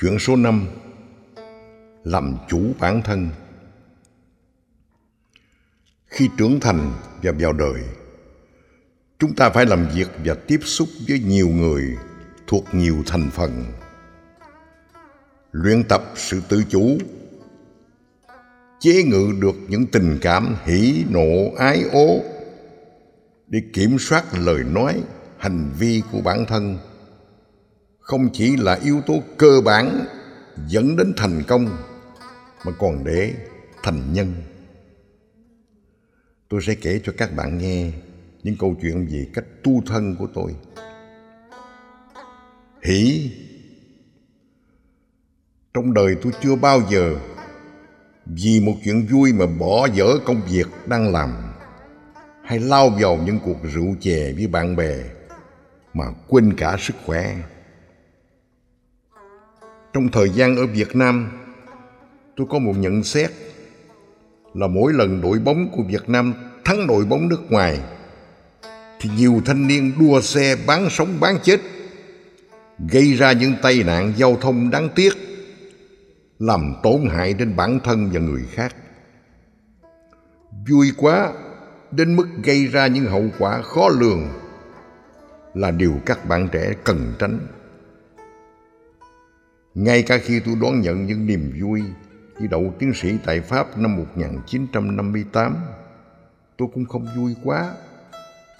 Chuyện số 5 Làm chủ bản thân. Khi trưởng thành và vào đời Chúng ta phải làm việc và tiếp xúc với nhiều người thuộc nhiều thành phần. Luyện tập sự tự chủ Chế ngự được những tình cảm hỉ nộ ái ố Để kiểm soát lời nói, hành vi của bản thân không chỉ là yếu tố cơ bản dẫn đến thành công, mà còn để thành nhân. Tôi sẽ kể cho các bạn nghe những câu chuyện về cách tu thân của tôi. Hỷ, trong đời tôi chưa bao giờ vì một chuyện vui mà bỏ dở công việc đang làm hay lao vào những cuộc rượu chè với bạn bè mà quên cả sức khỏe trong thời gian ở Việt Nam, tôi có một nhận xét là mỗi lần đội bóng của Việt Nam thắng đội bóng nước ngoài thì nhiều thanh niên đua xe bán sống bán chết gây ra những tai nạn giao thông đáng tiếc làm tổn hại đến bản thân và người khác. Vui quá đến mức gây ra những hậu quả khó lường là điều các bạn trẻ cần tránh ngay cả khi tôi đón nhận những niềm vui như đậu tiến sĩ tại Pháp năm 1958, tôi cũng không vui quá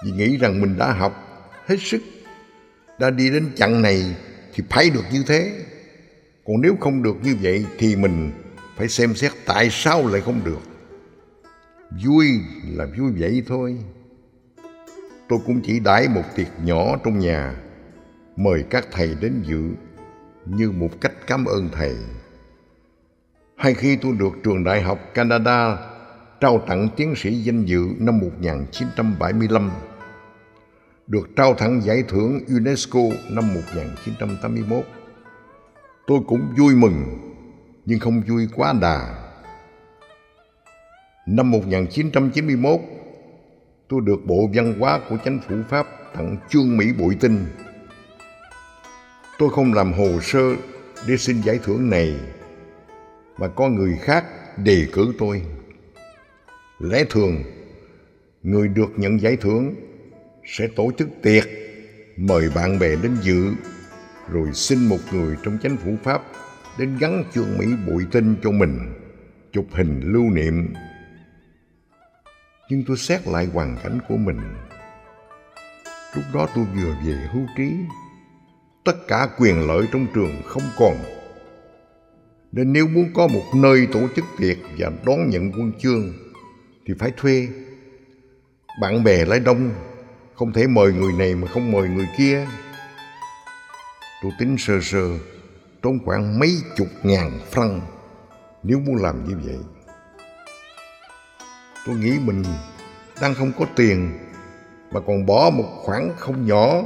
vì nghĩ rằng mình đã học hết sức, đã đi đến chặng này thì phải được như thế. Còn nếu không được như vậy thì mình phải xem xét tại sao lại không được. Vui là vui vậy thôi. Tôi cũng chỉ đãi một tiệc nhỏ trong nhà, mời các thầy đến dự như một cách cảm ơn thầy. Hay khi tôi được trường đại học Canada trao tặng tiến sĩ danh dự năm 1975, được trao tặng giải thưởng UNESCO năm 1981. Tôi cũng vui mừng, nhưng không vui quá đà. Năm 1991, tôi được Bộ Văn hóa của Chính phủ Pháp tặng chương Mỹ Bội Tinh Tôi không làm hồ sơ để xin giải thưởng này mà có người khác đề cử tôi. Lẽ thường, người được nhận giải thưởng sẽ tổ chức tiệc mời bạn bè đến dự rồi xin một người trong chính phủ Pháp đến gắn chương Mỹ bụi tinh cho mình chụp hình lưu niệm. Nhưng tôi xét lại hoàn cảnh của mình. Lúc đó tôi vừa về hưu trí tất cả quyền lợi trong trường không còn. Nên nếu muốn có một nơi tổ chức tiệc và đón nhận quân chương thì phải thuê. Bạn bè lại đông, không thể mời người này mà không mời người kia. Tôi tính sơ sơ, tốn khoảng mấy chục ngàn franc nếu muốn làm như vậy. Tôi nghĩ mình đang không có tiền mà còn bỏ một khoản không nhỏ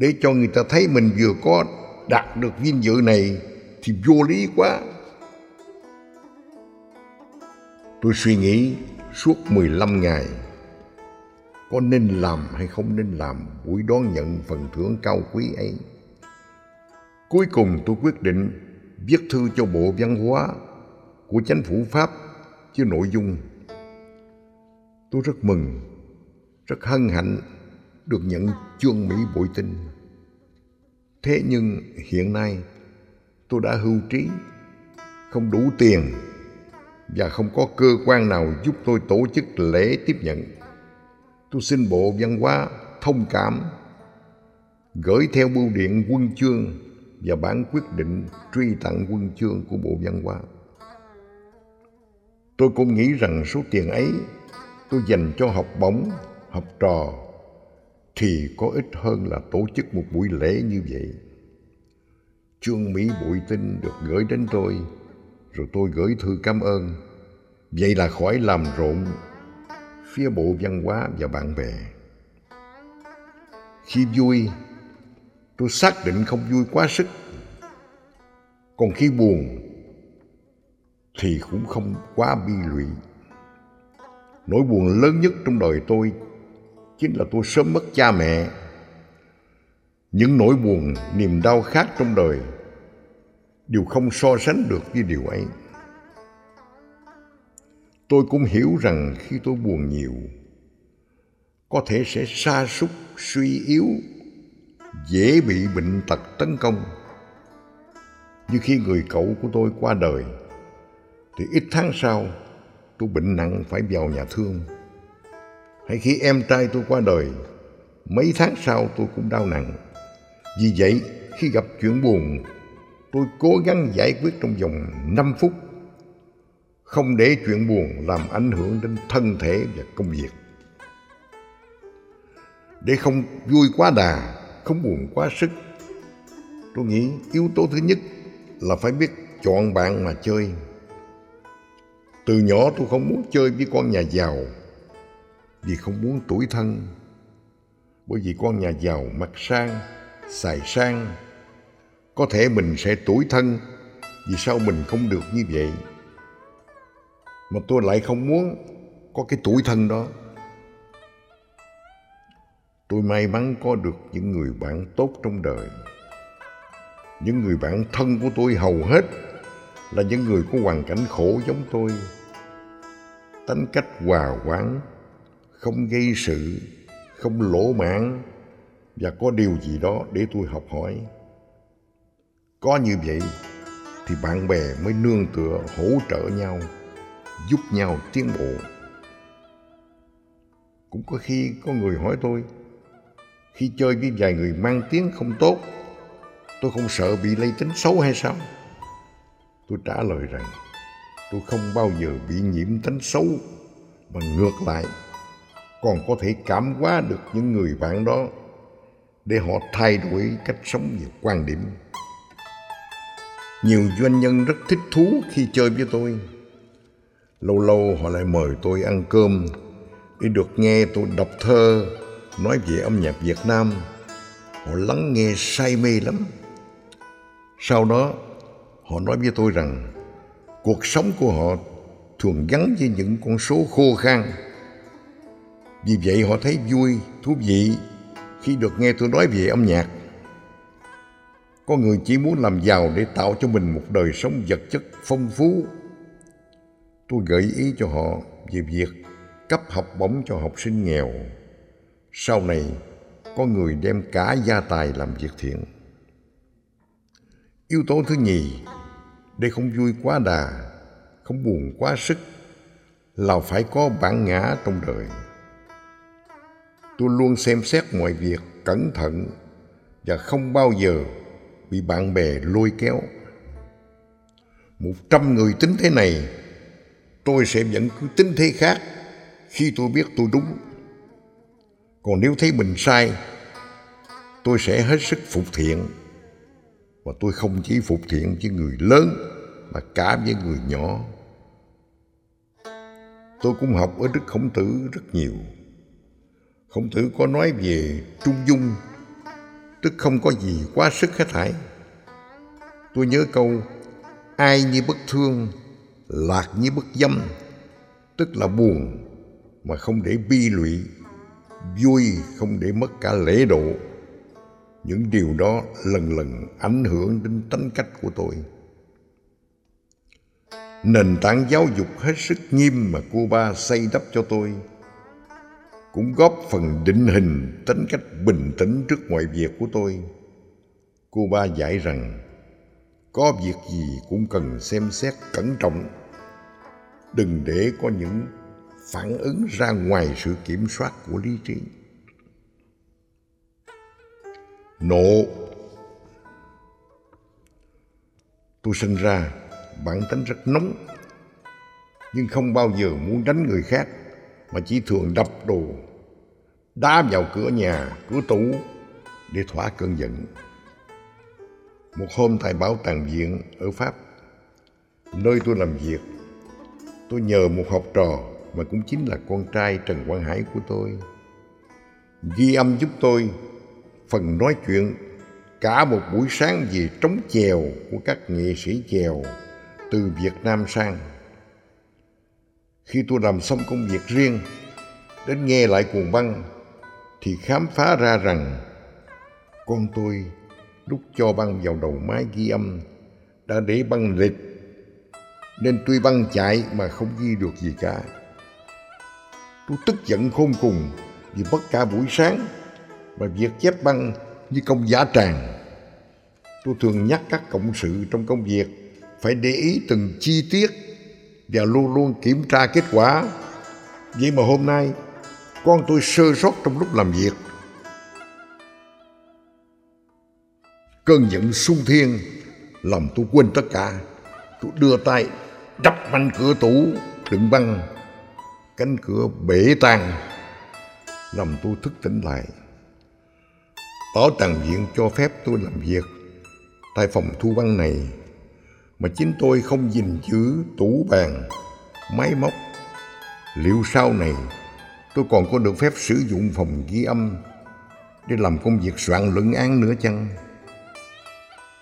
để cho người ta thấy mình vừa có đạt được vinh dự này thì vô lý quá. Tôi suy nghĩ suốt 15 ngày có nên làm hay không nên làm buổi đón nhận phần thưởng cao quý ấy. Cuối cùng tôi quyết định viết thư cho Bộ Văn hóa của chính phủ Pháp với nội dung Tôi rất mừng, rất hân hạnh được nhận chương Mỹ bội tinh. Thế nhưng hiện nay tôi đã hưu trí, không đủ tiền và không có cơ quan nào giúp tôi tổ chức lễ tiếp nhận. Tôi xin Bộ Văn hóa thông cảm, gửi theo bưu điện quân chương và bản quyết định truy tặng quân chương của Bộ Văn hóa. Tôi cũng nghĩ rằng số tiền ấy tôi dành cho học bổng, học trò thì có ít hơn là tổ chức một buổi lễ như vậy. Chương Mỹ bụi tin được gửi đến tôi, rồi tôi gửi thư cảm ơn. Vậy là khỏi làm rộn phía bộ văn hóa và bạn bè. Khi vui, tôi xác định không vui quá sức. Còn khi buồn, thì cũng không quá bi lụy. Nỗi buồn lớn nhất trong đời tôi chính là tôi sớm mất cha mẹ. Những nỗi buồn, niềm đau khác trong đời đều không so sánh được với điều ấy. Tôi cũng hiểu rằng khi tôi buồn nhiều, có thể sẽ sa sút, suy yếu, dễ bị bệnh tật tấn công. Như khi người cậu của tôi qua đời, thì ít tháng sau, tôi bệnh nặng phải vào nhà thương hay khi em trai tôi qua đời, mấy tháng sau tôi cũng đau nặng. Vì vậy, khi gặp chuyện buồn, tôi cố gắng giải quyết trong vòng 5 phút, không để chuyện buồn làm ảnh hưởng đến thân thể và công việc. Để không vui quá đà, không buồn quá sức, tôi nghĩ yếu tố thứ nhất là phải biết chọn bạn mà chơi. Từ nhỏ tôi không muốn chơi với con nhà giàu vì không muốn tuổi thân. Bởi vì con nhà giàu mặc sang, xài sang, có thể mình sẽ tuổi thân vì sao mình không được như vậy? Mà tôi lại không muốn có cái tuổi thân đó. Tôi may mắn có được những người bạn tốt trong đời. Những người bạn thân của tôi hầu hết là những người có hoàn cảnh khổ giống tôi. Tính cách hòa quán không gây sự, không lỗ mãn, và có điều gì đó để tôi học hỏi. Có như vậy thì bạn bè mới nương tựa, hỗ trợ nhau, giúp nhau tiến bộ. Cũng có khi có người hỏi tôi, khi chơi với vài người mang tiếng không tốt, tôi không sợ bị lây tính xấu hay sao? Tôi trả lời rằng, tôi không bao giờ bị nhiễm tính xấu, mà ngược lại còn có thể cảm hóa được những người bạn đó để họ thay đổi cách sống và quan điểm. Nhiều doanh nhân rất thích thú khi chơi với tôi. Lâu lâu họ lại mời tôi ăn cơm để được nghe tôi đọc thơ, nói về âm nhạc việt nam. Họ lắng nghe say mê lắm. Sau đó, họ nói với tôi rằng cuộc sống của họ thường gắn với những con số khô khan vì vậy họ thấy vui, thú vị khi được nghe tôi nói về âm nhạc. Có người chỉ muốn làm giàu để tạo cho mình một đời sống vật chất phong phú. Tôi gợi ý cho họ về việc cấp học bổng cho học sinh nghèo. Sau này, có người đem cả gia tài làm việc thiện. Yếu tố thứ nhì, để không vui quá đà, không buồn quá sức, là phải có bản ngã trong đời tôi luôn xem xét mọi việc cẩn thận và không bao giờ bị bạn bè lôi kéo. Một trăm người tính thế này, tôi sẽ vẫn cứ tính thế khác khi tôi biết tôi đúng. Còn nếu thấy mình sai, tôi sẽ hết sức phục thiện. Và tôi không chỉ phục thiện với người lớn, mà cả với người nhỏ. Tôi cũng học ở đức khổng tử rất nhiều khổng tử có nói về trung dung, tức không có gì quá sức hết thảy. Tôi nhớ câu, ai như bất thương, lạc như bất dâm. Tức là buồn, mà không để bi lụy, vui không để mất cả lễ độ. Những điều đó lần lần ảnh hưởng đến tính cách của tôi. Nền tảng giáo dục hết sức nghiêm mà cuba xây đắp cho tôi cũng góp phần định hình tính cách bình tĩnh trước mọi việc của tôi. Cô ba dạy rằng, có việc gì cũng cần xem xét cẩn trọng. Đừng để có những phản ứng ra ngoài sự kiểm soát của lý trí. Nộ. Tôi sinh ra bản tính rất nóng, nhưng không bao giờ muốn đánh người khác mà chỉ thường đập đồ. Đá vào cửa nhà, cửa tủ, để thỏa cơn giận. Một hôm tại bảo tàng viện ở pháp, nơi tôi làm việc, tôi nhờ một học trò mà cũng chính là con trai trần quang hải của tôi. Ghi âm giúp tôi phần nói chuyện cả một buổi sáng về trống chèo của các nghệ sĩ chèo từ Việt Nam sang. Khi tôi làm xong công việc riêng, đến nghe lại cuồng băng, thì khám phá ra rằng con tôi lúc cho băng vào đầu máy ghi âm đã để băng lịch nên tuy băng chạy mà không ghi được gì cả. Tôi tức giận khôn cùng vì mất cả buổi sáng và việc chép băng như công giả tràng. Tôi thường nhắc các cộng sự trong công việc phải để ý từng chi tiết và luôn luôn kiểm tra kết quả. Vậy mà hôm nay, con tôi sơ sót trong lúc làm việc. Cơn giận sung thiên, làm tôi quên tất cả. Tôi đưa tay đập mạnh cửa tủ, đựng băng. Cánh cửa bể tan làm tôi thức tỉnh lại. Bảo tàng viện cho phép tôi làm việc tại phòng thu băng này mà chính tôi không gìn giữ tủ bàn, máy móc. Liệu sau này tôi còn có được phép sử dụng phòng ghi âm để làm công việc soạn luận án nữa chăng?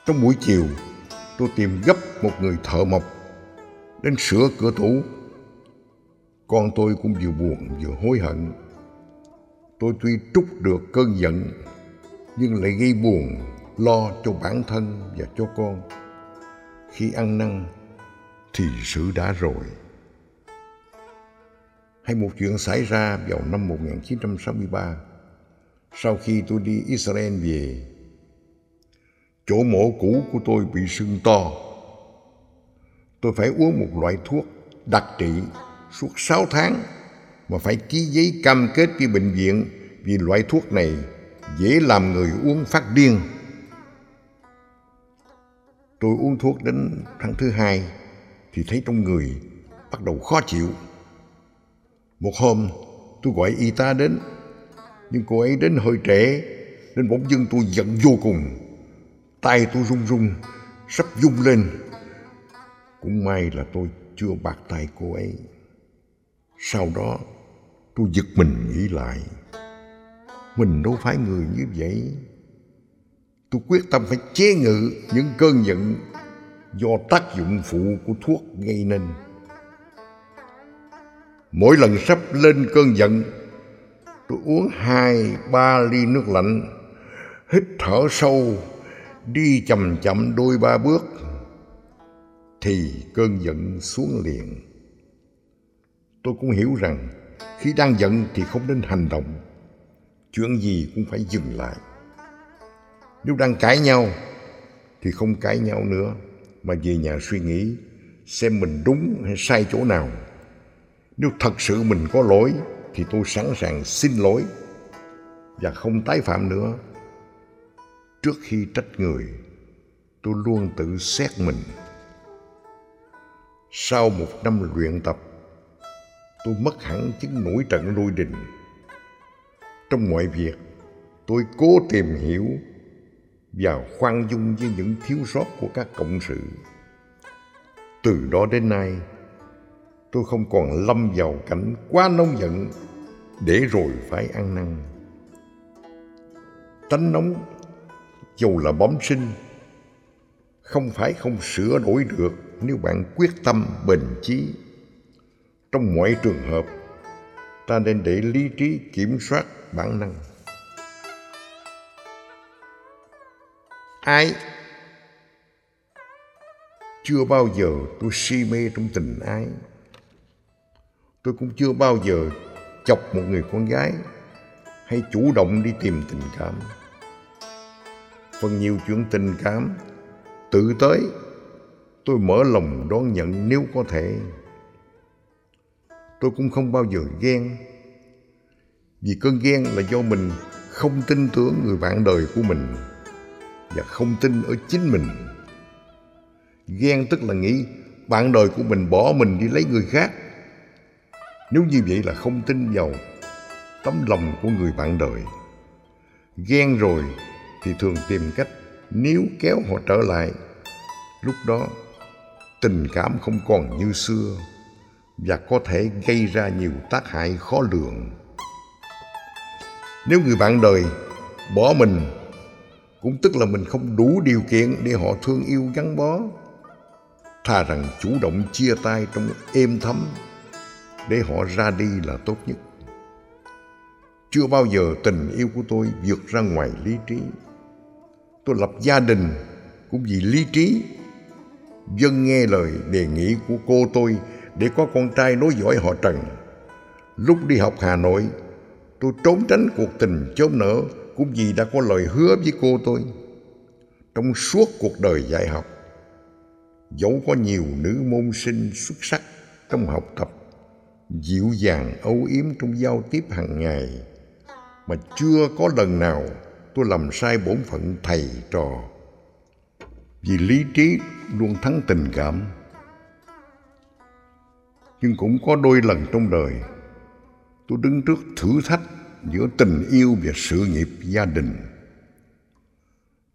Trong buổi chiều, tôi tìm gấp một người thợ mộc đến sửa cửa tủ. Con tôi cũng vừa buồn vừa hối hận. Tôi tuy trút được cơn giận nhưng lại gây buồn lo cho bản thân và cho con. Khi ăn năn thì sự đã rồi. Hay một chuyện xảy ra vào năm 1963 sau khi tôi đi Israel về. Chỗ mổ cũ của tôi bị sưng to. Tôi phải uống một loại thuốc đặc trị suốt 6 tháng mà phải ký giấy cam kết với bệnh viện vì loại thuốc này dễ làm người uống phát điên. Tôi uống thuốc đến tháng thứ hai thì thấy trong người bắt đầu khó chịu. Một hôm tôi gọi y tá đến nhưng cô ấy đến hơi trễ nên bỗng dưng tôi giận vô cùng. Tay tôi run run, sắp rung lên. Cũng may là tôi chưa bạc tay cô ấy. Sau đó tôi giật mình nghĩ lại. Mình đâu phải người như vậy. Tôi quyết tâm phải chế ngự những cơn giận do tác dụng phụ của thuốc gây nên. Mỗi lần sắp lên cơn giận, tôi uống hai ba ly nước lạnh, hít thở sâu, đi chậm chậm đôi ba bước, thì cơn giận xuống liền. Tôi cũng hiểu rằng khi đang giận thì không nên hành động, chuyện gì cũng phải dừng lại. Nếu đang cãi nhau thì không cãi nhau nữa mà về nhà suy nghĩ xem mình đúng hay sai chỗ nào. Nếu thật sự mình có lỗi thì tôi sẵn sàng xin lỗi và không tái phạm nữa. Trước khi trách người, tôi luôn tự xét mình. Sau một năm luyện tập, tôi mất hẳn chứng nổi trận lôi đình. Trong mọi việc, tôi cố tìm hiểu và khoan dung với những thiếu sót của các cộng sự. Từ đó đến nay, tôi không còn lâm vào cảnh quá nóng giận để rồi phải ăn năn. Tánh nóng dù là bẩm sinh không phải không sửa đổi được nếu bạn quyết tâm bền chí. Trong mọi trường hợp, ta nên để lý trí kiểm soát bản năng. Ai chưa bao giờ tôi si mê trong tình ái. Tôi cũng chưa bao giờ chọc một người con gái hay chủ động đi tìm tình cảm. Phần nhiều chuyện tình cảm tự tới, tôi mở lòng đón nhận nếu có thể. Tôi cũng không bao giờ ghen, vì cơn ghen là do mình không tin tưởng người bạn đời của mình và không tin ở chính mình. Ghen tức là nghĩ bạn đời của mình bỏ mình đi lấy người khác. Nếu như vậy là không tin vào tấm lòng của người bạn đời. Ghen rồi thì thường tìm cách níu kéo họ trở lại. Lúc đó, tình cảm không còn như xưa và có thể gây ra nhiều tác hại khó lường. Nếu người bạn đời bỏ mình cũng tức là mình không đủ điều kiện để họ thương yêu gắn bó. Thà rằng chủ động chia tay trong êm thấm để họ ra đi là tốt nhất. Chưa bao giờ tình yêu của tôi vượt ra ngoài lý trí. Tôi lập gia đình cũng vì lý trí. Dân nghe lời đề nghị của cô tôi để có con trai nối dõi họ Trần. Lúc đi học Hà Nội, tôi trốn tránh cuộc tình chớm nở cũng vì đã có lời hứa với cô tôi. Trong suốt cuộc đời dạy học, dẫu có nhiều nữ môn sinh xuất sắc trong học tập, dịu dàng âu yếm trong giao tiếp hàng ngày, mà chưa có lần nào tôi làm sai bổn phận thầy trò. Vì lý trí luôn thắng tình cảm. Nhưng cũng có đôi lần trong đời tôi đứng trước thử thách giữa tình yêu và sự nghiệp gia đình.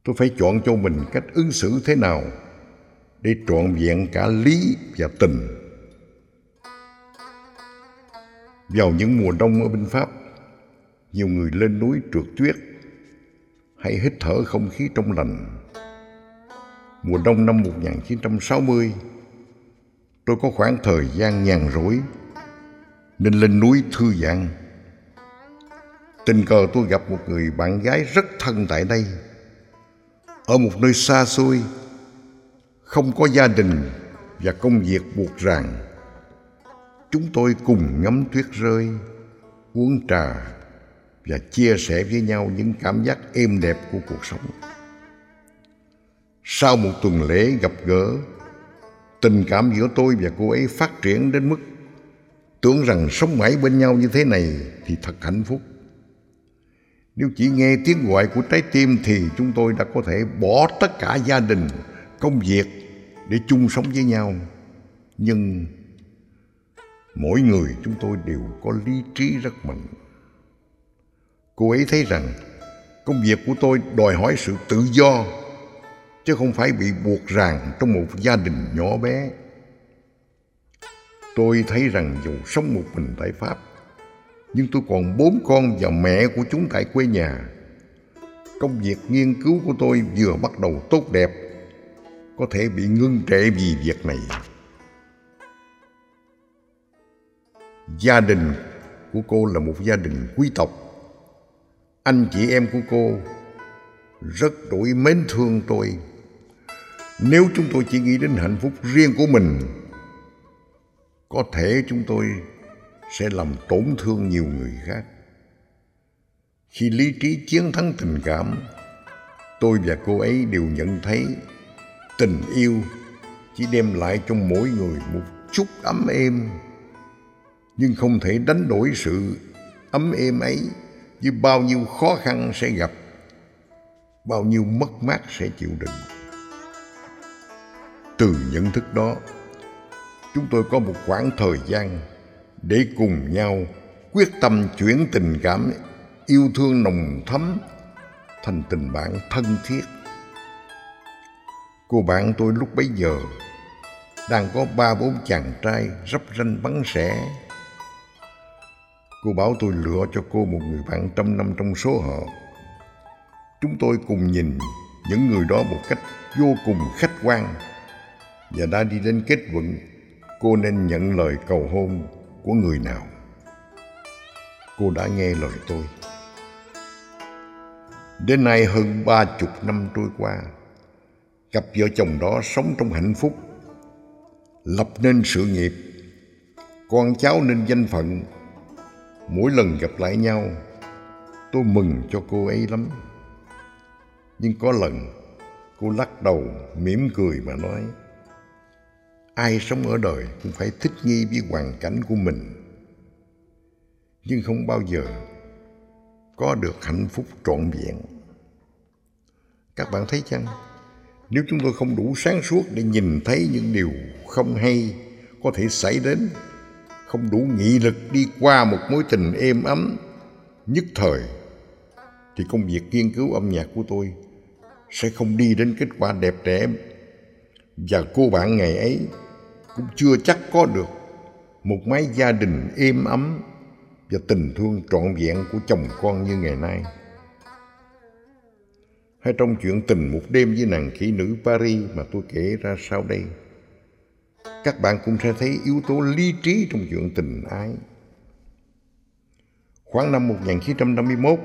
Tôi phải chọn cho mình cách ứng xử thế nào để trọn vẹn cả lý và tình. Vào những mùa đông ở bên Pháp, nhiều người lên núi trượt tuyết hay hít thở không khí trong lành. Mùa đông năm 1960, tôi có khoảng thời gian nhàn rỗi nên lên núi thư giãn. Tình cờ tôi gặp một người bạn gái rất thân tại đây. Ở một nơi xa xôi, không có gia đình và công việc buộc ràng. Chúng tôi cùng ngắm tuyết rơi, uống trà và chia sẻ với nhau những cảm giác êm đẹp của cuộc sống. Sau một tuần lễ gặp gỡ, tình cảm giữa tôi và cô ấy phát triển đến mức tưởng rằng sống mãi bên nhau như thế này thì thật hạnh phúc. Nếu chỉ nghe tiếng gọi của trái tim thì chúng tôi đã có thể bỏ tất cả gia đình, công việc để chung sống với nhau. Nhưng mỗi người chúng tôi đều có lý trí rất mạnh. Cô ấy thấy rằng công việc của tôi đòi hỏi sự tự do chứ không phải bị buộc ràng trong một gia đình nhỏ bé. Tôi thấy rằng dù sống một mình tại Pháp, nhưng tôi còn bốn con và mẹ của chúng tại quê nhà. Công việc nghiên cứu của tôi vừa bắt đầu tốt đẹp, có thể bị ngưng trệ vì việc này. Gia đình của cô là một gia đình quý tộc. Anh chị em của cô rất đổi mến thương tôi. Nếu chúng tôi chỉ nghĩ đến hạnh phúc riêng của mình, có thể chúng tôi sẽ làm tổn thương nhiều người khác. Khi lý trí chiến thắng tình cảm, tôi và cô ấy đều nhận thấy tình yêu chỉ đem lại cho mỗi người một chút ấm êm, nhưng không thể đánh đổi sự ấm êm ấy với bao nhiêu khó khăn sẽ gặp, bao nhiêu mất mát sẽ chịu đựng. Từ nhận thức đó, chúng tôi có một khoảng thời gian để cùng nhau quyết tâm chuyển tình cảm yêu thương nồng thắm thành tình bạn thân thiết. Cô bạn tôi lúc bấy giờ đang có ba bốn chàng trai rắp ranh bắn sẻ. Cô bảo tôi lựa cho cô một người bạn trăm năm trong số họ. Chúng tôi cùng nhìn những người đó một cách vô cùng khách quan và đã đi đến kết luận cô nên nhận lời cầu hôn của người nào. Cô đã nghe lời tôi. Đến nay hơn ba chục năm trôi qua, cặp vợ chồng đó sống trong hạnh phúc, lập nên sự nghiệp, con cháu nên danh phận. Mỗi lần gặp lại nhau, tôi mừng cho cô ấy lắm. Nhưng có lần, cô lắc đầu mỉm cười mà nói, ai sống ở đời cũng phải thích nghi với hoàn cảnh của mình. Nhưng không bao giờ có được hạnh phúc trọn vẹn. Các bạn thấy chăng? Nếu chúng tôi không đủ sáng suốt để nhìn thấy những điều không hay có thể xảy đến, không đủ nghị lực đi qua một mối tình êm ấm, nhất thời, thì công việc nghiên cứu âm nhạc của tôi sẽ không đi đến kết quả đẹp đẽ và cô bạn ngày ấy cũng chưa chắc có được một mái gia đình êm ấm và tình thương trọn vẹn của chồng con như ngày nay. Hay trong chuyện tình một đêm với nàng kỹ nữ Paris mà tôi kể ra sau đây, các bạn cũng sẽ thấy yếu tố lý trí trong chuyện tình ái. Khoảng năm 1951,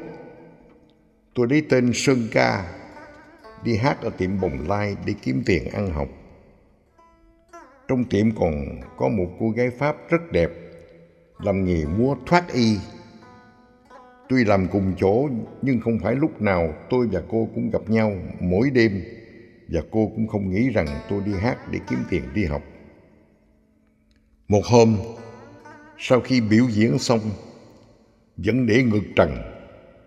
tôi lấy tên Sơn Ca đi hát ở tiệm bồng lai để kiếm tiền ăn học. Trong tiệm còn có một cô gái Pháp rất đẹp, làm nghề mua thoát y. Tuy làm cùng chỗ nhưng không phải lúc nào tôi và cô cũng gặp nhau mỗi đêm và cô cũng không nghĩ rằng tôi đi hát để kiếm tiền đi học. Một hôm, sau khi biểu diễn xong, vẫn để ngược trần,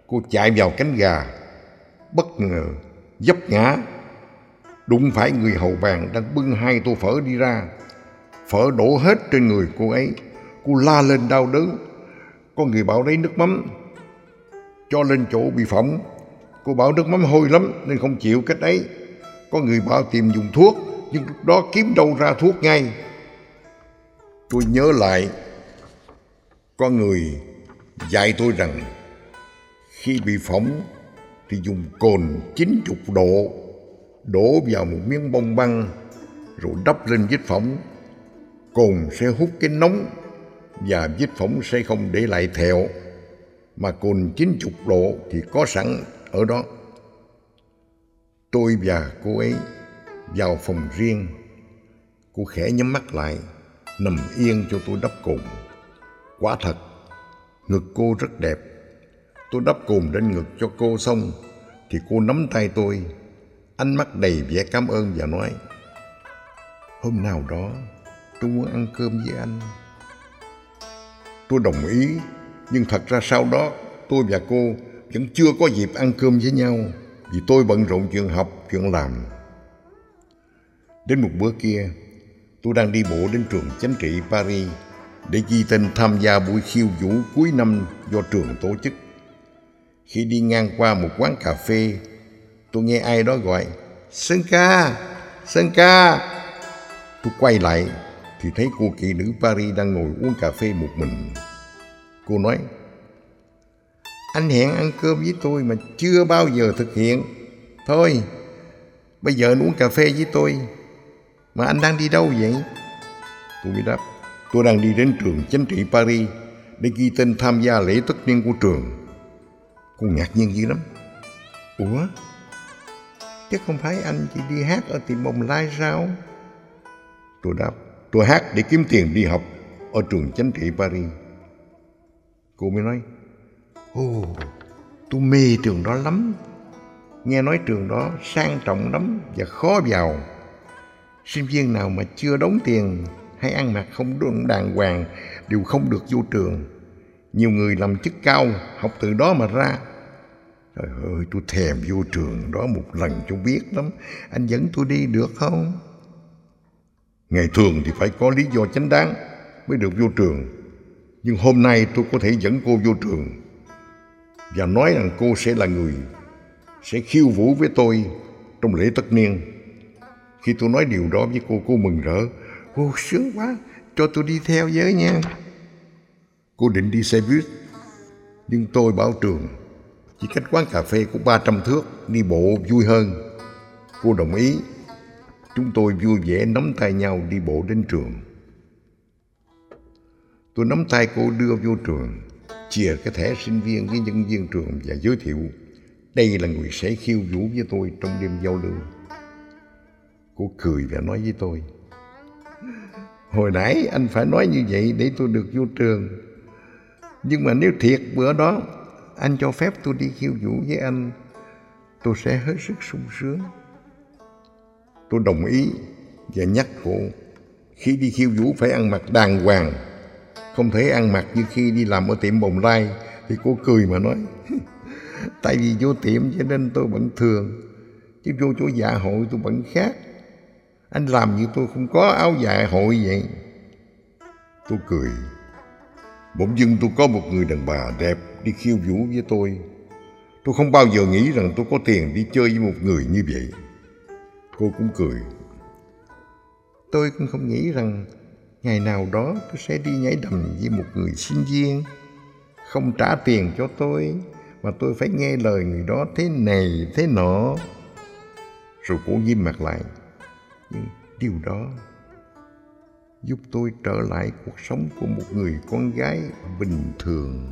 cô chạy vào cánh gà, bất ngờ dấp ngã, đụng phải người hầu vàng đang bưng hai tô phở đi ra. Phở đổ hết trên người cô ấy, cô la lên đau đớn. Có người bảo lấy nước mắm, cho lên chỗ bị phỏng. Cô bảo nước mắm hôi lắm nên không chịu cách ấy. Có người bảo tìm dùng thuốc, nhưng lúc đó kiếm đâu ra thuốc ngay. Tôi nhớ lại, có người dạy tôi rằng khi bị phỏng thì dùng cồn 90 độ đổ vào một miếng bông băng rồi đắp lên vết phỏng. Cồn sẽ hút cái nóng và vết phỏng sẽ không để lại thẹo mà cồn 90 độ thì có sẵn ở đó. Tôi và cô ấy vào phòng riêng. Cô khẽ nhắm mắt lại, nằm yên cho tôi đắp cồn. Quả thật, ngực cô rất đẹp. Tôi đắp cồn lên ngực cho cô xong thì cô nắm tay tôi, ánh mắt đầy vẻ cảm ơn và nói Hôm nào đó tôi muốn ăn cơm với anh. Tôi đồng ý, nhưng thật ra sau đó tôi và cô vẫn chưa có dịp ăn cơm với nhau vì tôi bận rộn chuyện học, chuyện làm. Đến một bữa kia, tôi đang đi bộ đến trường chính trị Paris để ghi tên tham gia buổi khiêu vũ cuối năm do trường tổ chức. Khi đi ngang qua một quán cà phê, tôi nghe ai đó gọi Sơn ca, Sơn ca. Tôi quay lại thì thấy cô kỹ nữ Paris đang ngồi uống cà phê một mình. Cô nói, anh hẹn ăn cơm với tôi mà chưa bao giờ thực hiện. Thôi, bây giờ anh uống cà phê với tôi. Mà anh đang đi đâu vậy? Tôi mới đáp, tôi đang đi đến trường chính trị Paris để ghi tên tham gia lễ tất niên của trường. Cô ngạc nhiên dữ lắm. Ủa? Chứ không phải anh chỉ đi hát ở tiệm bồng lai sao? Tôi đáp, tôi hát để kiếm tiền đi học ở trường chính trị Paris. Cô mới nói, Ồ, tôi mê trường đó lắm. Nghe nói trường đó sang trọng lắm và khó vào. Sinh viên nào mà chưa đóng tiền hay ăn mặc không đúng đàng hoàng đều không được vô trường. Nhiều người làm chức cao học từ đó mà ra. Trời ơi, tôi thèm vô trường đó một lần cho biết lắm. Anh dẫn tôi đi được không? Ngày thường thì phải có lý do chính đáng mới được vô trường. Nhưng hôm nay tôi có thể dẫn cô vô trường và nói rằng cô sẽ là người sẽ khiêu vũ với tôi trong lễ tất niên. Khi tôi nói điều đó với cô, cô mừng rỡ. Ô, sướng quá, cho tôi đi theo với nha. Cô định đi xe buýt, nhưng tôi bảo trường chỉ cách quán cà phê của 300 thước, đi bộ vui hơn. Cô đồng ý. Chúng tôi vui vẻ nắm tay nhau đi bộ đến trường. Tôi nắm tay cô đưa vô trường chia cái thẻ sinh viên với nhân viên trường và giới thiệu đây là người sẽ khiêu vũ với tôi trong đêm giao lưu. Cô cười và nói với tôi, Hồi nãy anh phải nói như vậy để tôi được vô trường. Nhưng mà nếu thiệt bữa đó anh cho phép tôi đi khiêu vũ với anh, tôi sẽ hết sức sung sướng. Tôi đồng ý và nhắc cô khi đi khiêu vũ phải ăn mặc đàng hoàng. Không thể ăn mặc như khi đi làm ở tiệm bồng lai thì cô cười mà nói tại vì vô tiệm cho nên tôi vẫn thường chứ vô chỗ dạ hội tôi vẫn khác. Anh làm như tôi không có áo dạ hội vậy. Tôi cười. Bỗng dưng tôi có một người đàn bà đẹp đi khiêu vũ với tôi. Tôi không bao giờ nghĩ rằng tôi có tiền đi chơi với một người như vậy. Cô cũng cười. Tôi cũng không nghĩ rằng ngày nào đó tôi sẽ đi nhảy đầm với một người sinh viên. Không trả tiền cho tôi, mà tôi phải nghe lời người đó thế này, thế nọ. Rồi cô nghiêm mặt lại. Nhưng điều đó giúp tôi trở lại cuộc sống của một người con gái bình thường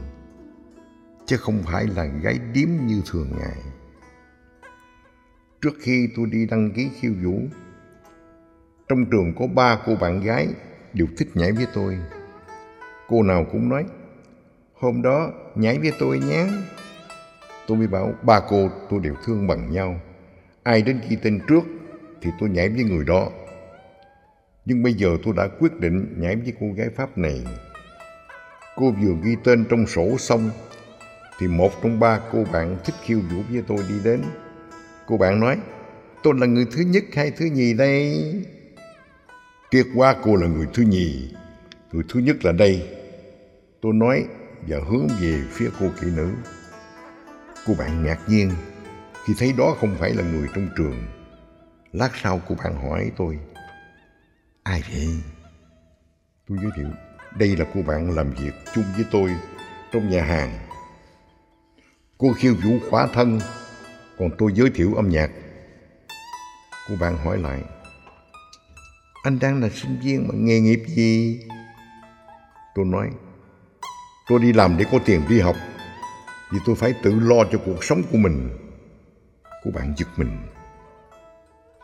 chứ không phải là gái điếm như thường ngày trước khi tôi đi đăng ký khiêu vũ Trong trường có ba cô bạn gái đều thích nhảy với tôi. Cô nào cũng nói, hôm đó nhảy với tôi nhé. Tôi mới bảo ba cô tôi đều thương bằng nhau. Ai đến ghi tên trước thì tôi nhảy với người đó. Nhưng bây giờ tôi đã quyết định nhảy với cô gái Pháp này. Cô vừa ghi tên trong sổ xong thì một trong ba cô bạn thích khiêu vũ với tôi đi đến. Cô bạn nói, tôi là người thứ nhất hay thứ nhì đây? Tiếc quá cô là người thứ nhì, người thứ nhất là đây. Tôi nói và hướng về phía cô kỹ nữ. Cô bạn ngạc nhiên khi thấy đó không phải là người trong trường. Lát sau cô bạn hỏi tôi, ai vậy? Tôi giới thiệu, đây là cô bạn làm việc chung với tôi trong nhà hàng. Cô khiêu vũ khóa thân, còn tôi giới thiệu âm nhạc. Cô bạn hỏi lại, anh đang là sinh viên mà nghề nghiệp gì? Tôi nói, tôi đi làm để có tiền đi học, vì tôi phải tự lo cho cuộc sống của mình. Cô bạn giật mình.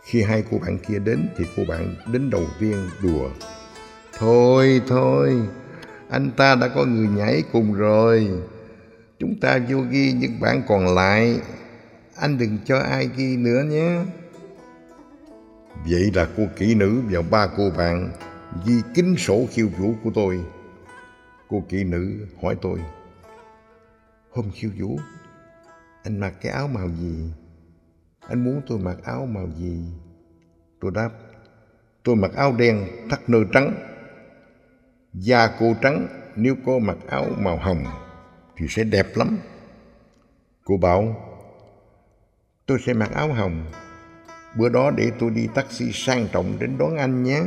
Khi hai cô bạn kia đến thì cô bạn đến đầu tiên đùa. Thôi thôi, anh ta đã có người nhảy cùng rồi. Chúng ta vô ghi những bạn còn lại. Anh đừng cho ai ghi nữa nhé. Vậy là cô kỹ nữ và ba cô bạn ghi kín sổ khiêu vũ của tôi. Cô kỹ nữ hỏi tôi, Hôm khiêu vũ, anh mặc cái áo màu gì? Anh muốn tôi mặc áo màu gì? Tôi đáp, tôi mặc áo đen thắt nơ trắng. Da cô trắng nếu cô mặc áo màu hồng thì sẽ đẹp lắm. Cô bảo, tôi sẽ mặc áo hồng. Bữa đó để tôi đi taxi sang trọng đến đón anh nhé.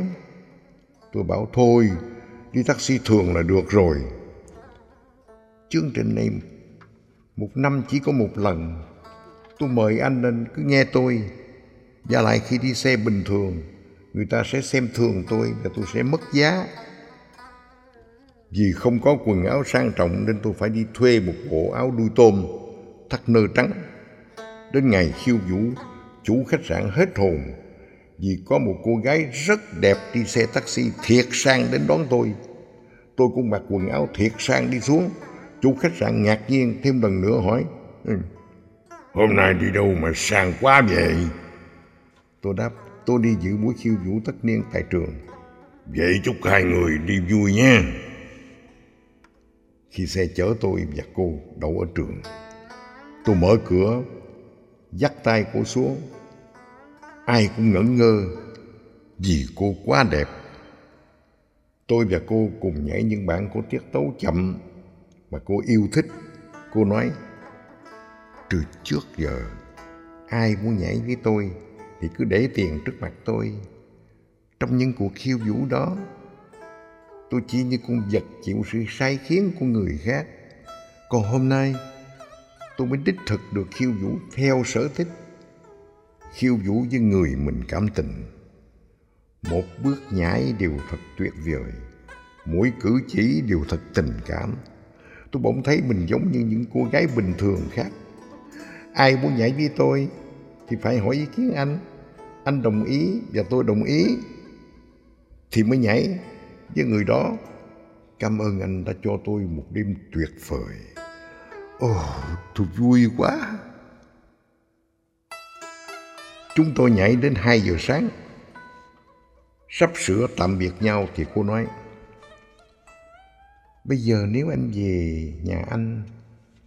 Tôi bảo thôi, đi taxi thường là được rồi. Chương trình này một năm chỉ có một lần. Tôi mời anh nên cứ nghe tôi. Và lại khi đi xe bình thường, người ta sẽ xem thường tôi và tôi sẽ mất giá. Vì không có quần áo sang trọng nên tôi phải đi thuê một bộ áo đuôi tôm thắt nơ trắng. Đến ngày khiêu vũ, chủ khách sạn hết hồn vì có một cô gái rất đẹp đi xe taxi thiệt sang đến đón tôi. Tôi cũng mặc quần áo thiệt sang đi xuống. Chủ khách sạn ngạc nhiên thêm lần nữa hỏi, ừ, Hôm nay đi đâu mà sang quá vậy? Tôi đáp, tôi đi dự buổi khiêu vũ tất niên tại trường. Vậy chúc hai người đi vui nha. Khi xe chở tôi và cô đậu ở trường, tôi mở cửa, dắt tay cô xuống. Ai cũng ngẩn ngơ vì cô quá đẹp. Tôi và cô cùng nhảy những bản có tiết tấu chậm mà cô yêu thích. Cô nói, từ trước giờ, ai muốn nhảy với tôi thì cứ để tiền trước mặt tôi. Trong những cuộc khiêu vũ đó, tôi chỉ như con vật chịu sự sai khiến của người khác. Còn hôm nay, tôi mới đích thực được khiêu vũ theo sở thích. Khiêu vũ với người mình cảm tình. Một bước nhảy đều thật tuyệt vời. Mỗi cử chỉ đều thật tình cảm. Tôi bỗng thấy mình giống như những cô gái bình thường khác. Ai muốn nhảy với tôi thì phải hỏi ý kiến anh. Anh đồng ý và tôi đồng ý thì mới nhảy với người đó. Cảm ơn anh đã cho tôi một đêm tuyệt vời. Ồ, oh, tôi vui quá. Chúng tôi nhảy đến 2 giờ sáng. Sắp sửa tạm biệt nhau thì cô nói Bây giờ nếu anh về nhà anh,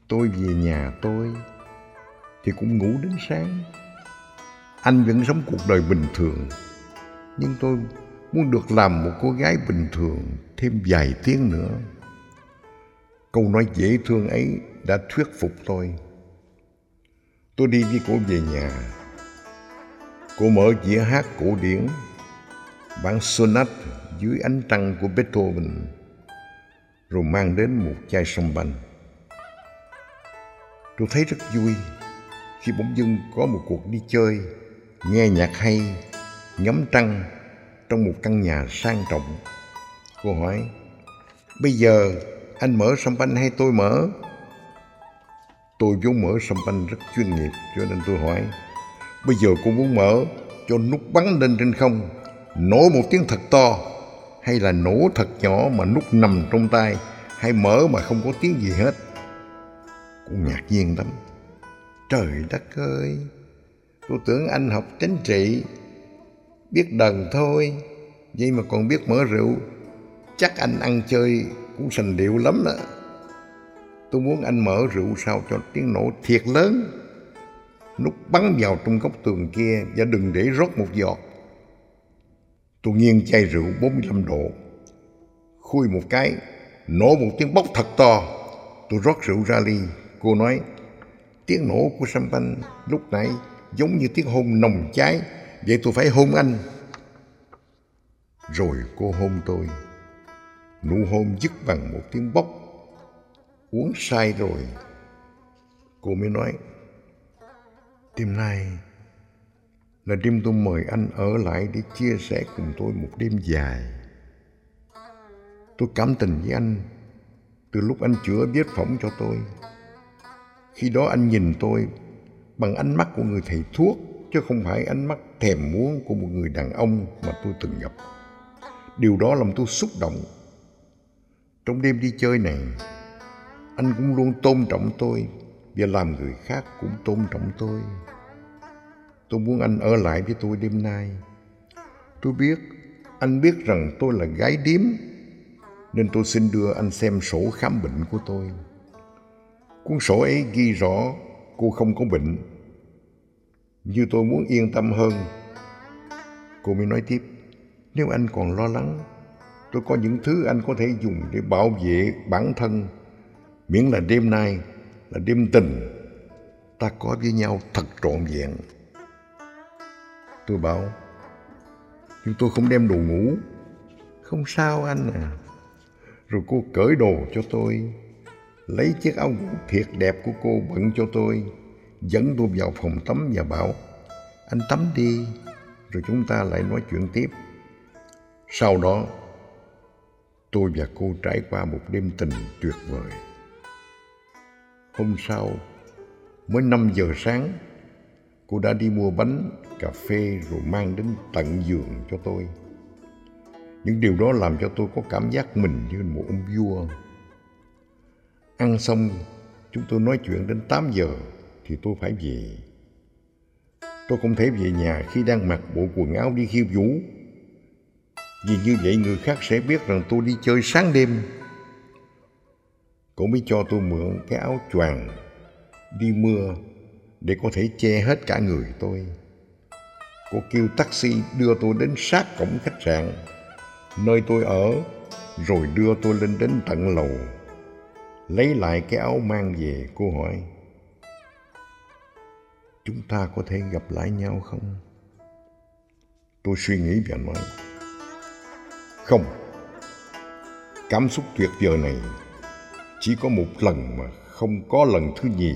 tôi về nhà tôi, thì cũng ngủ đến sáng. Anh vẫn sống cuộc đời bình thường, nhưng tôi muốn được làm một cô gái bình thường thêm vài tiếng nữa. Câu nói dễ thương ấy đã thuyết phục tôi. Tôi đi với cô về nhà. Cô mở dĩa hát cổ điển, bản sonat dưới ánh trăng của Beethoven rồi mang đến một chai sông banh. Tôi thấy rất vui khi bỗng dưng có một cuộc đi chơi, nghe nhạc hay, ngắm trăng trong một căn nhà sang trọng. Cô hỏi, bây giờ anh mở sâm banh hay tôi mở? Tôi vốn mở sâm banh rất chuyên nghiệp cho nên tôi hỏi, bây giờ cô muốn mở cho nút bắn lên trên không nổ một tiếng thật to hay là nổ thật nhỏ mà nút nằm trong tay hay mở mà không có tiếng gì hết cô ngạc nhiên lắm trời đất ơi tôi tưởng anh học chính trị biết đần thôi. Vậy mà còn biết mở rượu. Chắc anh ăn chơi cũng sành điệu lắm đó. Tôi muốn anh mở rượu sao cho tiếng nổ thiệt lớn. Nút bắn vào trong góc tường kia và đừng để rót một giọt. Tôi nghiêng chai rượu 45 độ. Khui một cái, nổ một tiếng bốc thật to. Tôi rót rượu ra ly. Cô nói, tiếng nổ của champagne lúc nãy giống như tiếng hôn nồng cháy vậy tôi phải hôn anh. Rồi cô hôn tôi. Nụ hôn dứt bằng một tiếng bốc. Uống say rồi, cô mới nói, đêm nay là đêm tôi mời anh ở lại để chia sẻ cùng tôi một đêm dài. Tôi cảm tình với anh từ lúc anh chữa vết phỏng cho tôi. Khi đó anh nhìn tôi bằng ánh mắt của người thầy thuốc chứ không phải ánh mắt thèm muốn của một người đàn ông mà tôi từng gặp. Điều đó làm tôi xúc động. Trong đêm đi chơi này, anh cũng luôn tôn trọng tôi và làm người khác cũng tôn trọng tôi. Tôi muốn anh ở lại với tôi đêm nay. Tôi biết, anh biết rằng tôi là gái điếm, nên tôi xin đưa anh xem sổ khám bệnh của tôi. Cuốn sổ ấy ghi rõ cô không có bệnh như tôi muốn yên tâm hơn. Cô mới nói tiếp, nếu anh còn lo lắng, tôi có những thứ anh có thể dùng để bảo vệ bản thân. Miễn là đêm nay là đêm tình, ta có với nhau thật trọn vẹn. Tôi bảo, nhưng tôi không đem đồ ngủ. Không sao anh à. Rồi cô cởi đồ cho tôi, lấy chiếc áo ngủ thiệt đẹp của cô bận cho tôi dẫn tôi vào phòng tắm và bảo, anh tắm đi, rồi chúng ta lại nói chuyện tiếp. Sau đó, tôi và cô trải qua một đêm tình tuyệt vời. Hôm sau, mới năm giờ sáng, cô đã đi mua bánh, cà phê rồi mang đến tận giường cho tôi. Những điều đó làm cho tôi có cảm giác mình như một ông vua. Ăn xong, chúng tôi nói chuyện đến 8 giờ thì tôi phải về. Tôi không thể về nhà khi đang mặc bộ quần áo đi khiêu vũ. Vì như vậy người khác sẽ biết rằng tôi đi chơi sáng đêm. Cô mới cho tôi mượn cái áo choàng đi mưa để có thể che hết cả người tôi. Cô kêu taxi đưa tôi đến sát cổng khách sạn, nơi tôi ở, rồi đưa tôi lên đến tận lầu. Lấy lại cái áo mang về, cô hỏi chúng ta có thể gặp lại nhau không? Tôi suy nghĩ và nói. Không. Cảm xúc tuyệt vời này chỉ có một lần mà không có lần thứ nhì.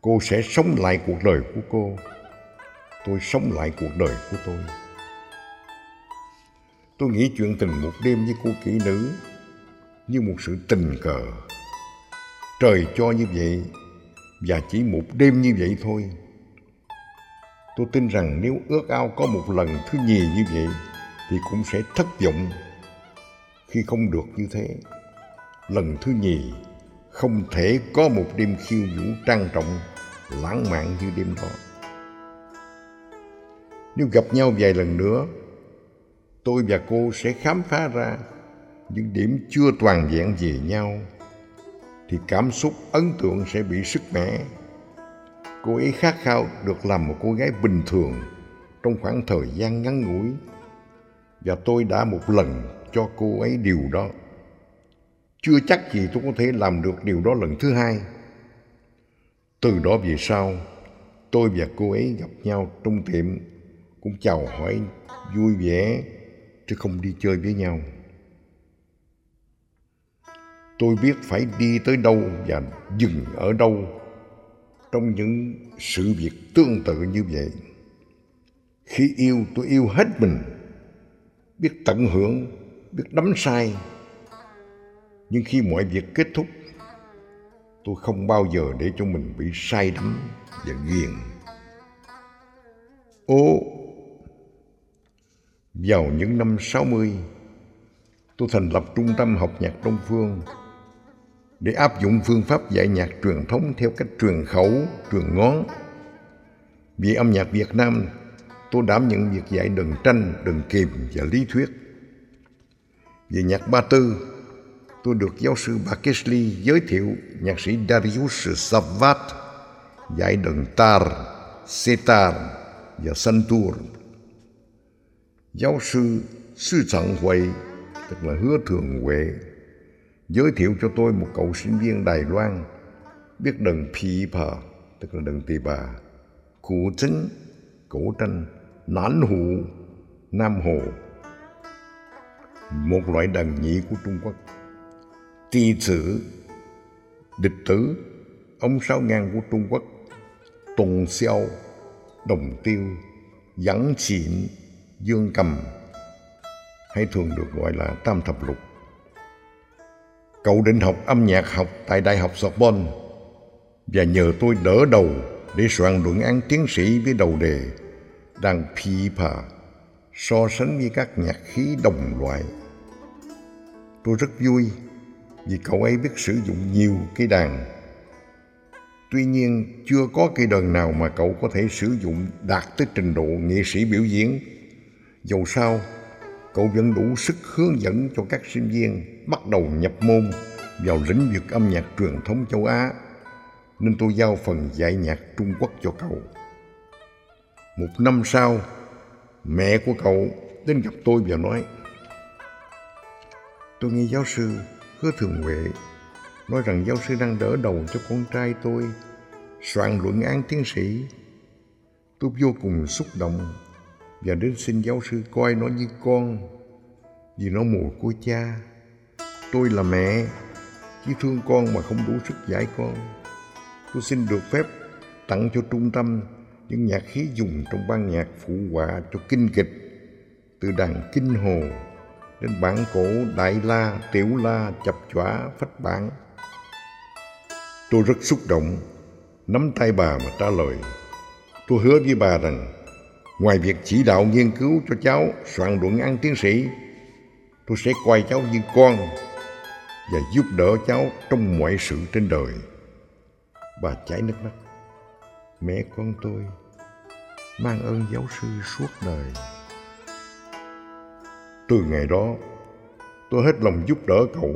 Cô sẽ sống lại cuộc đời của cô. Tôi sống lại cuộc đời của tôi. Tôi nghĩ chuyện tình một đêm với cô kỹ nữ như một sự tình cờ. Trời cho như vậy và chỉ một đêm như vậy thôi. Tôi tin rằng nếu ước ao có một lần thứ nhì như vậy, thì cũng sẽ thất vọng khi không được như thế. Lần thứ nhì, không thể có một đêm khiêu vũ trang trọng, lãng mạn như đêm đó. Nếu gặp nhau vài lần nữa, tôi và cô sẽ khám phá ra những điểm chưa toàn vẹn về nhau thì cảm xúc, ấn tượng sẽ bị sức mẻ. Cô ấy khát khao được làm một cô gái bình thường trong khoảng thời gian ngắn ngủi. Và tôi đã một lần cho cô ấy điều đó. Chưa chắc gì tôi có thể làm được điều đó lần thứ hai. Từ đó về sau, tôi và cô ấy gặp nhau trong tiệm, cũng chào hỏi, vui vẻ, chứ không đi chơi với nhau tôi biết phải đi tới đâu và dừng ở đâu. Trong những sự việc tương tự như vậy khi yêu tôi yêu hết mình. Biết tận hưởng biết đắm say. Nhưng khi mọi việc kết thúc tôi không bao giờ để cho mình bị say đắm và ghiền ô Vào những năm 60, tôi thành lập Trung tâm học nhạc Đông Phương để áp dụng phương pháp dạy nhạc truyền thống theo cách truyền khẩu, truyền ngón. Vì âm nhạc Việt Nam, tôi đảm nhận việc dạy đờn tranh, đờn kìm và lý thuyết. Về nhạc Ba Tư, tôi được giáo sư Bakesli giới thiệu nhạc sĩ Darius Savat dạy đờn tar, setar và santur. Giáo sư Sư Trọng Huệ, tức là Hứa Thường Huệ, giới thiệu cho tôi một cậu sinh viên Đài Loan biết đờn phờ, tức là đờn tỳ bà, cụ chính, cổ tranh, nán hụ, nam hồ, một loại đàn nhị của Trung Quốc. Tỳ tử, địch tử, ông sáu ngang của Trung Quốc, tùng xiao, đồng tiêu, dẫn chịn, dương cầm, hay thường được gọi là tam thập lục. Cậu định học âm nhạc học tại Đại học Sorbonne và nhờ tôi đỡ đầu để soạn luận án tiến sĩ với đầu đề đàn pipa so sánh với các nhạc khí đồng loại. Tôi rất vui vì cậu ấy biết sử dụng nhiều cây đàn. Tuy nhiên, chưa có cây đàn nào mà cậu có thể sử dụng đạt tới trình độ nghệ sĩ biểu diễn. Dầu sao, cậu vẫn đủ sức hướng dẫn cho các sinh viên bắt đầu nhập môn vào lĩnh vực âm nhạc truyền thống châu Á, nên tôi giao phần dạy nhạc Trung Quốc cho cậu. Một năm sau, mẹ của cậu đến gặp tôi và nói Tôi nghe giáo sư Hứa Thường Huệ nói rằng giáo sư đang đỡ đầu cho con trai tôi soạn luận án tiến sĩ. Tôi vô cùng xúc động và đến xin giáo sư coi nó như con vì nó mồ của cha. Tôi là mẹ, chỉ thương con mà không đủ sức giải con. Tôi xin được phép tặng cho trung tâm những nhạc khí dùng trong ban nhạc phụ họa cho kinh kịch từ đàn kinh hồ đến bản cổ đại la tiểu la chập chỏa phách bản tôi rất xúc động nắm tay bà mà trả lời tôi hứa với bà rằng ngoài việc chỉ đạo nghiên cứu cho cháu soạn luận án tiến sĩ, tôi sẽ coi cháu như con và giúp đỡ cháu trong mọi sự trên đời. Bà chảy nước mắt. Mẹ con tôi mang ơn giáo sư suốt đời. Từ ngày đó, tôi hết lòng giúp đỡ cậu,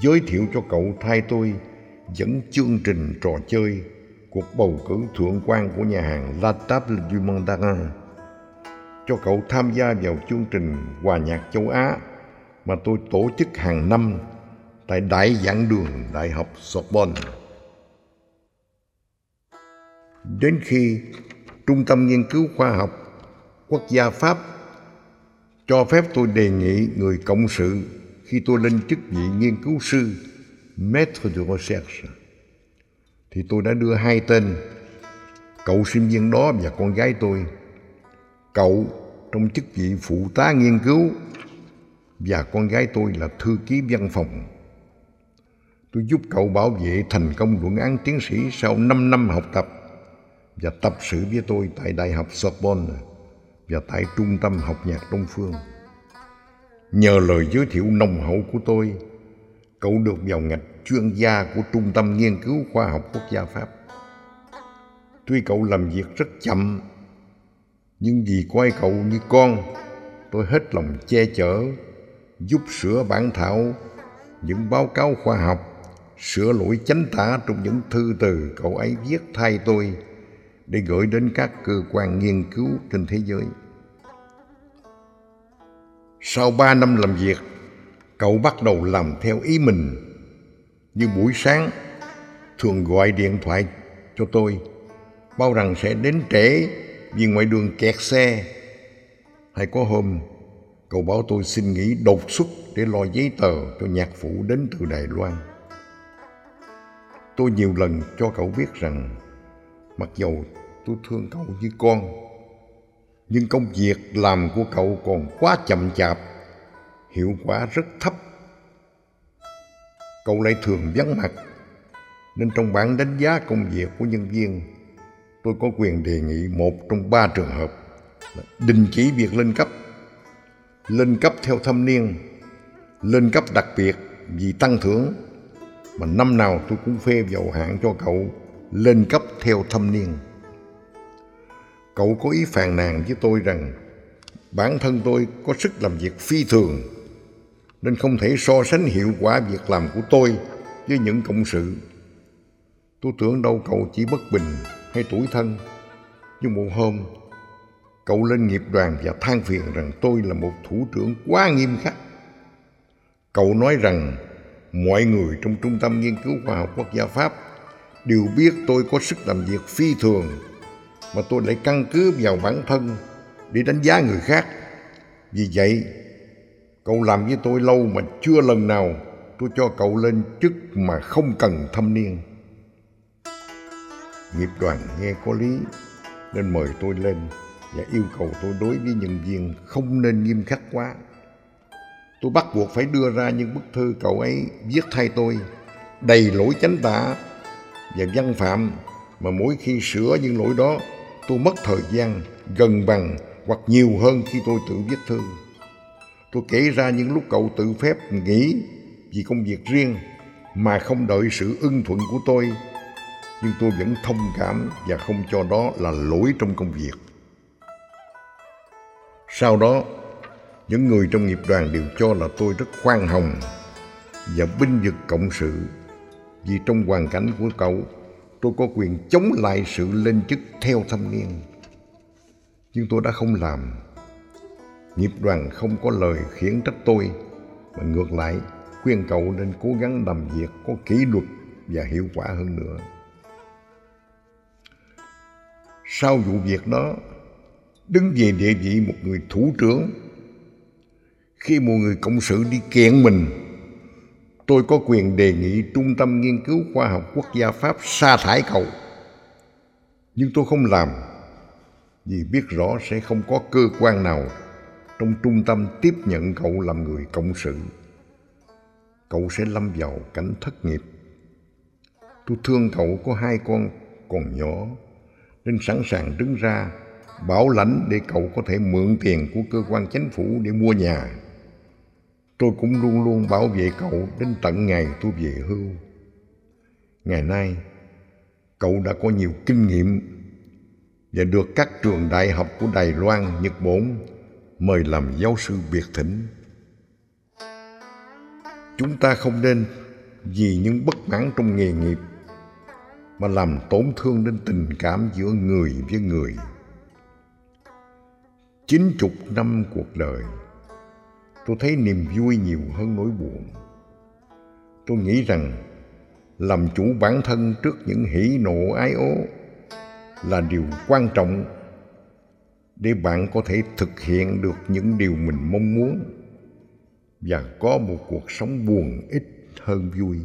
giới thiệu cho cậu thay tôi dẫn chương trình trò chơi cuộc bầu cử thượng quan của nhà hàng La Table du Mandarin cho cậu tham gia vào chương trình hòa nhạc châu Á mà tôi tổ chức hàng năm tại Đại giảng đường Đại học Sorbonne. Đến khi Trung tâm Nghiên cứu Khoa học Quốc gia Pháp cho phép tôi đề nghị người cộng sự khi tôi lên chức vị nghiên cứu sư, Maître de Recherche thì tôi đã đưa hai tên cậu sinh viên đó và con gái tôi cậu trong chức vị phụ tá nghiên cứu và con gái tôi là thư ký văn phòng. Tôi giúp cậu bảo vệ thành công luận án tiến sĩ sau 5 năm học tập và tập sự với tôi tại Đại học Sorbonne và tại Trung tâm học nhạc Đông Phương. Nhờ lời giới thiệu nồng hậu của tôi, cậu được vào ngạch chuyên gia của Trung tâm Nghiên cứu Khoa học Quốc gia Pháp. Tuy cậu làm việc rất chậm, nhưng vì coi cậu như con, tôi hết lòng che chở, giúp sửa bản thảo, những báo cáo khoa học, sửa lỗi chánh tả trong những thư từ cậu ấy viết thay tôi để gửi đến các cơ quan nghiên cứu trên thế giới. Sau ba năm làm việc, cậu bắt đầu làm theo ý mình. Như buổi sáng, thường gọi điện thoại cho tôi, bao rằng sẽ đến trễ vì ngoài đường kẹt xe. Hay có hôm, cậu bảo tôi xin nghỉ đột xuất để lo giấy tờ cho nhạc phụ đến từ Đài Loan. Tôi nhiều lần cho cậu biết rằng mặc dầu tôi thương cậu như con nhưng công việc làm của cậu còn quá chậm chạp hiệu quả rất thấp cậu lại thường vắng mặt. Nên trong bản đánh giá công việc của nhân viên tôi có quyền đề nghị một trong ba trường hợp là đình chỉ việc lên cấp. Lên cấp theo thâm niên, lên cấp đặc biệt vì tăng thưởng, mà năm nào tôi cũng phê vào hạng cho cậu lên cấp theo thâm niên. Cậu có ý phàn nàn với tôi rằng bản thân tôi có sức làm việc phi thường nên không thể so sánh hiệu quả việc làm của tôi với những cộng sự. Tôi tưởng đâu cậu chỉ bất bình hay tuổi thân. Nhưng một hôm, cậu lên nghiệp đoàn và than phiền rằng tôi là một thủ trưởng quá nghiêm khắc. Cậu nói rằng mọi người trong Trung tâm Nghiên cứu Khoa học Quốc gia Pháp đều biết tôi có sức làm việc phi thường mà tôi lại căn cứ vào bản thân để đánh giá người khác. Vì vậy, cậu làm với tôi lâu mà chưa lần nào tôi cho cậu lên chức mà không cần thâm niên. Nghiệp đoàn nghe có lý, nên mời tôi lên và yêu cầu tôi đối với nhân viên không nên nghiêm khắc quá. Tôi bắt buộc phải đưa ra những bức thư cậu ấy viết thay tôi, đầy lỗi chánh tả và văn phạm mà mỗi khi sửa những lỗi đó, tôi mất thời gian gần bằng hoặc nhiều hơn khi tôi tự viết thư. Tôi kể ra những lúc cậu tự phép nghỉ vì công việc riêng mà không đợi sự ưng thuận của tôi nhưng tôi vẫn thông cảm và không cho đó là lỗi trong công việc. Sau đó, những người trong nghiệp đoàn đều cho là tôi rất khoan hồng và binh vực cộng sự vì trong hoàn cảnh của cậu tôi có quyền chống lại sự lên chức theo thâm niên. Nhưng tôi đã không làm. Nghiệp đoàn không có lời khiển trách tôi mà ngược lại khuyên cậu nên cố gắng làm việc có kỷ luật và hiệu quả hơn nữa. Sau vụ việc đó, đứng về địa vị một người thủ trưởng, khi một người cộng sự đi kiện mình, tôi có quyền đề nghị Trung tâm Nghiên cứu Khoa học Quốc gia Pháp sa thải cậu. Nhưng tôi không làm, vì biết rõ sẽ không có cơ quan nào trong trung tâm tiếp nhận cậu làm người cộng sự. Cậu sẽ lâm vào cảnh thất nghiệp. Tôi thương cậu có hai con còn nhỏ nên sẵn sàng đứng ra bảo lãnh để cậu có thể mượn tiền của cơ quan chính phủ để mua nhà. Tôi cũng luôn luôn bảo vệ cậu đến tận ngày tôi về hưu. Ngày nay, cậu đã có nhiều kinh nghiệm và được các trường đại học của Đài Loan, Nhật Bản mời làm giáo sư biệt thỉnh. Chúng ta không nên vì những bất mãn trong nghề nghiệp mà làm tổn thương đến tình cảm giữa người với người. Chín chục năm cuộc đời, tôi thấy niềm vui nhiều hơn nỗi buồn. Tôi nghĩ rằng làm chủ bản thân trước những hỉ nộ ái ố là điều quan trọng để bạn có thể thực hiện được những điều mình mong muốn. Và có một cuộc sống buồn ít hơn vui.